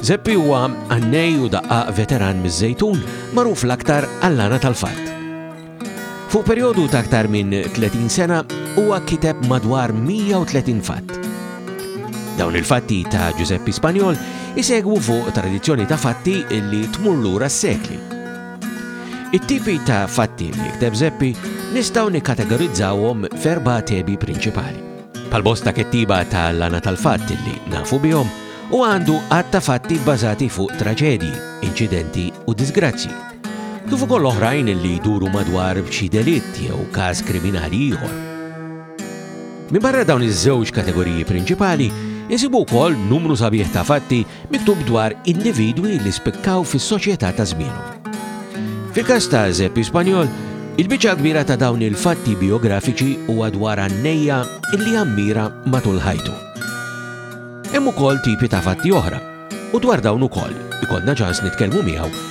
Zeppi huwa għannej u daqqaq veteran miż-Żejtun, magħruf l-aktar għall-għana tal-fatt. Fuq perjodu ta' aktar minn 30 sena huwa kiteb madwar 130 fatt. Dawn il-fatti ta' Giuseppe Spanjol isegwu fuq tradizzjoni ta' fatti li tmur lura s-sekli. It-tipi ta' fatti li jikteb Zeppi nistgħu nikkategorizzawhom ferba tebi prinċipali. Bħal-bosta kettiba ta' lana tal-fatt li nafu bihom, u għandu għad ta' fatti bbażati fuq traġedji, inċidenti u disgrazzi. Kif ukoll oħrajn li jduru madwar b'xi delitt jew każ kriminali ieħor. Min barra dawn iż-żewġ kategoriji prinċipali, insibu wkoll numru sabiħ ta' fatti Miktub dwar individwi li spikkaw fis-soċjetà ta' żmienhom. Fil-każ ta' Zeppi Spanjol, il-biċċa kbira ta' dawn il-fatti biografiċi huwa dwar għannejja illi ammira matul ħajtu. Hemm ukoll tipi ta' fatti oħra, u dwar dawn ukoll ikollna ċans nitkellmu miegħu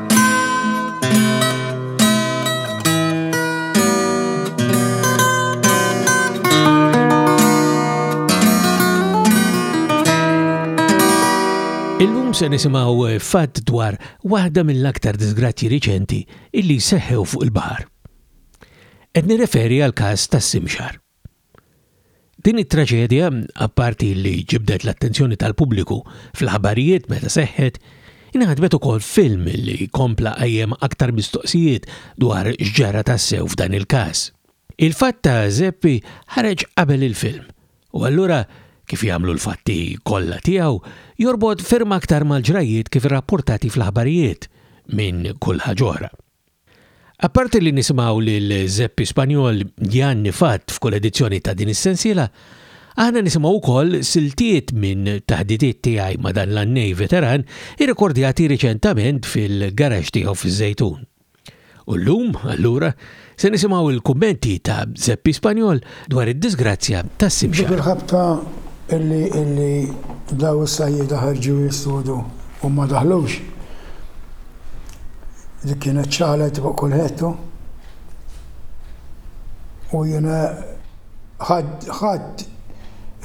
se nisimaw eh, fatt dwar waħda mill-aktar disgrazzi riċenti illi seħħew fuq il-bahar. Ed nirreferi għal kas tas-simxar. Din it-traġedja, apparti li ġibdet l-attenzjoni tal-pubbliku fl-aħbarijiet meta seħħet, inħadmet ukoll film li kompla qajjem aktar mistoqsijiet dwar x'ġara tassew f'dan il-każ. Il-fatt ta' Zeppi ħareġ qabel il-film u allura, kif jagħmlu l-fatti kollha tiegħu, jorbot ferm aktar mal-ġrajjiet kif irrappurtati fl-aħbarijiet minn kull ħaġa oħra. Apparti li nisimgħu lil Zeppi Spanjol Janni Fatt f'kull edizzjoni ta' din is-sensiela, aħna nisimgħu wkoll siltiet minn taħditiet tiegħi ma' dan l-għannej veteran irrekordjati riċentament fil-garaxx tiegħu fiż-Żejtun. U llum, allura, se nisimgħu l-kummenti ta' Zeppi Spanjol dwar id-disgrazzja tas-Simxar. Dik il-ħabta li daw is-sajjieda ħarġu jistodu u ma daħlux, dik kienet ċalet fuq kulħadd u u jiena ħadt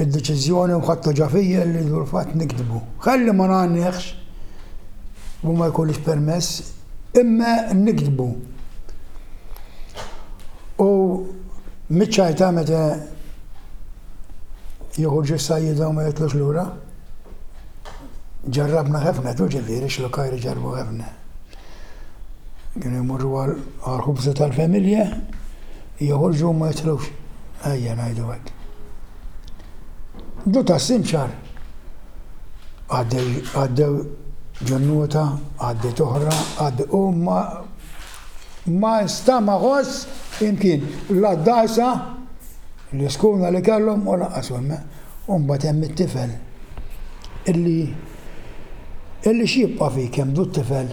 id-deċiżjoni u ħadtha ġo fija li fil-fatt niktbu. Ħalli ma ngħannihx u ma jkunlix permess. Imme niktbu. U miċ-ċajta meta joħorġ is-sajjieda u ma jitlux lura. Ġarrabna ħefna, tu ġifieri x'lokajri ġarbu ħefna. Kienu jmorru għall-ħubża tal-familja, joħorġu u ma jitlux. Ejja ngħidu hekk. Du tas-simxar. Għaddew ġurnota, għaddiet oħra, għaddew u ma ma sta ma ħoss imkien la d-dgħajsa l-iskuna li kellhom u lanqas hemm. U mbagħad hemm it-tifel illi illi x'jibqa' fik hemm du tifel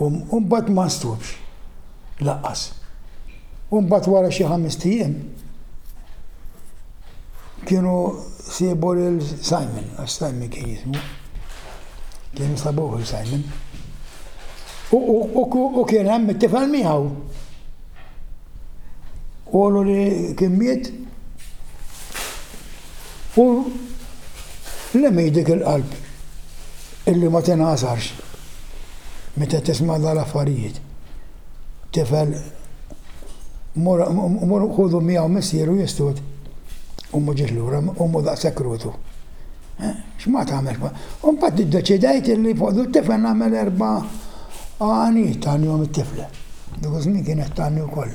u mbagħad ma nstubx. Lanqas. U mbagħad wara xi ħamest ijiem kienu siebu lil Simon, għax Simon kien jismu. Kienu sabuh lil Simon. U kien hemm it-tifel miegħu. U li kien miet U lemm hi dik il-qalb illi ma tingħasarx meta tisma' dal-affarijiet? Tifel mur mur ħudu miegħu missieru jistut u ma ġiex lura, ommu daqshekk rutu. X'ma tagħmel? U mbagħad iddeċidejt illi fuq it-tifel nagħmel erba' għanijiet tagħnihom it-tifla. Dak iż-żmien kienet tagħni wkoll.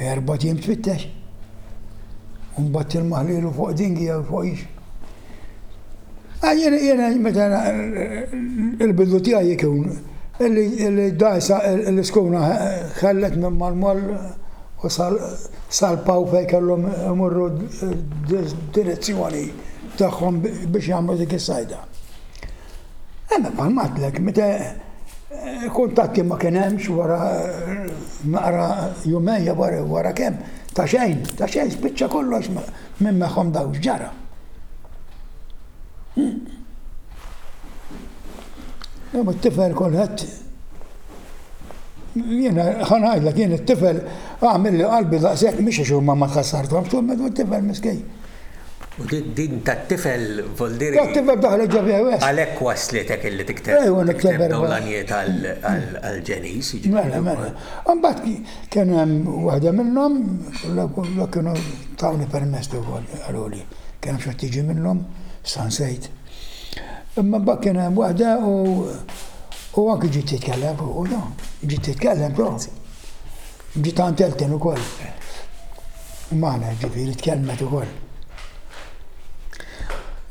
Erbat jiem tfittex. U mbagħad tilmaħ lilu fuq dingi jew fuq ix. Jiena jiena meta il-bidu tiegħi jkun illi dajsa l-iskuna ħellet minn mal-mal u salpaw fejn kellhom imorru direzzjoni tagħhom biex jagħmlu dik is-sajda. Imma bħalma għadlek, meta kuntatti ma kien hemmx wara naqra jumejja wara wara kemm ta' xejn, ta' xejn spiċċa kollox minn magħhom daw ġara. Hmm. Imma t-tifel kolħat jiena ħanajla kien it-tifel għamil li qalbi daqshekk mhix għax huma ma ħassarthomx, imma t-tifel miskej. U din tat-tifel vuol dire. Tat-tifel daħlet ġo fih wisq. Għalhekk wasslitek illi tikteb. Ejwa nikteb erba'. Dawn l-għanjiet għall-ġeniż, jiġifieri. Mela, mela. Imbagħad kien hemm waħda minnhom, lok kienu tawni permess li wkoll qaluli kien hemm xi ħadd jiġi minnhom, issa nsejt. Imma imbagħad kien hemm waħda u u anki ġiet titkellem fuq u dawn. Ġiet titkellem fuq. Ġiet għand Elton ukoll. Umana, jiġifieri tkellmet ukoll.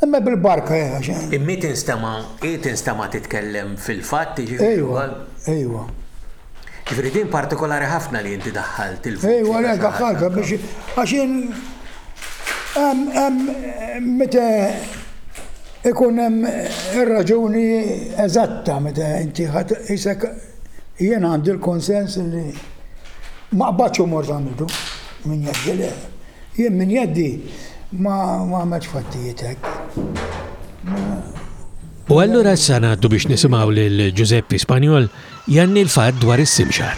Imma bil-barka hija xi. Imma tinstema' hi tinstema' titkellem fil-fatt, jiġifieri wkoll. Ejwa, ejwa. Jiġifieri din partikolari ħafna li inti daħħalt il-vuċi. Ejwa, le daħħaltha biex għax jien hemm hemm meta ikun hemm ir-raġuni eżatta meta inti ħadd isek Jien għandi l-konsens li ma qbadx umor ta' midu minn jeddi le. Jien minn jeddi ma għamilx fattijiet hekk. U allura issa ngħaddu biex nisimgħu lil Ġużeppi Spanjol janni l-fatt dwar is-simxar.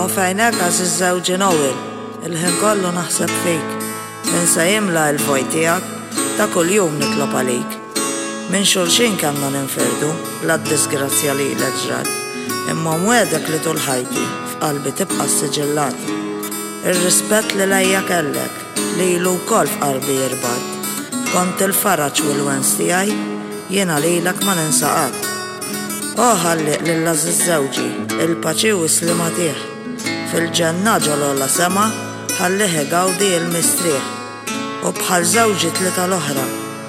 O fejnek għażiż żewġi Noel, il-ħin kollu naħseb fik, min se jimla il-vojt tiegħek, ta' kuljum nitlob għalik. Minn xulxin kellna ninfirdu, bla d-disgrazzja lilek ġrat, imma nwegħdek li tul ħajti, f'qalbi tibqa' ssiġillat. Ir-rispett li lejja kellek. Lilu wkoll f'qalbi jirbgħat. Kont il-faraġ u l-wens tiegħi, jiena lilek ma ninsa qatt. O Ħallieq lil għażiż żewġi, il-paċi u s-sliem agħtih. Fil-ġenna ġol-ogħla sema, ħallih igawdi il-mistrieħ. U bħal żewġi tlieta l-oħra.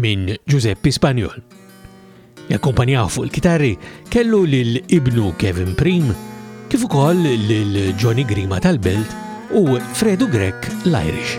minn Giuseppe Spagnol. Jakkumpanjaw fuq il-kitarri kellu lil ibnu Kevin Prim, kif ukoll lil Johnny Grima tal-Belt u Fredu Grek l-Irish.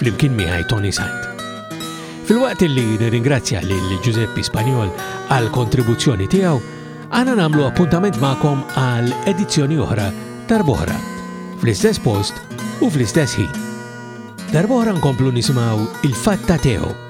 Flimkien miegħi Tony Sant. Filwaqt li nirringrazzja lil Giuseppe Spanjol għal kontribuzzjoni tiegħu, għana nagħmlu appuntament magħkom għal edizzjoni oħra darbohra, fl-istess post u fl-istess ħin. Darbohra nkomplu nisimgħu il-fatta teħu.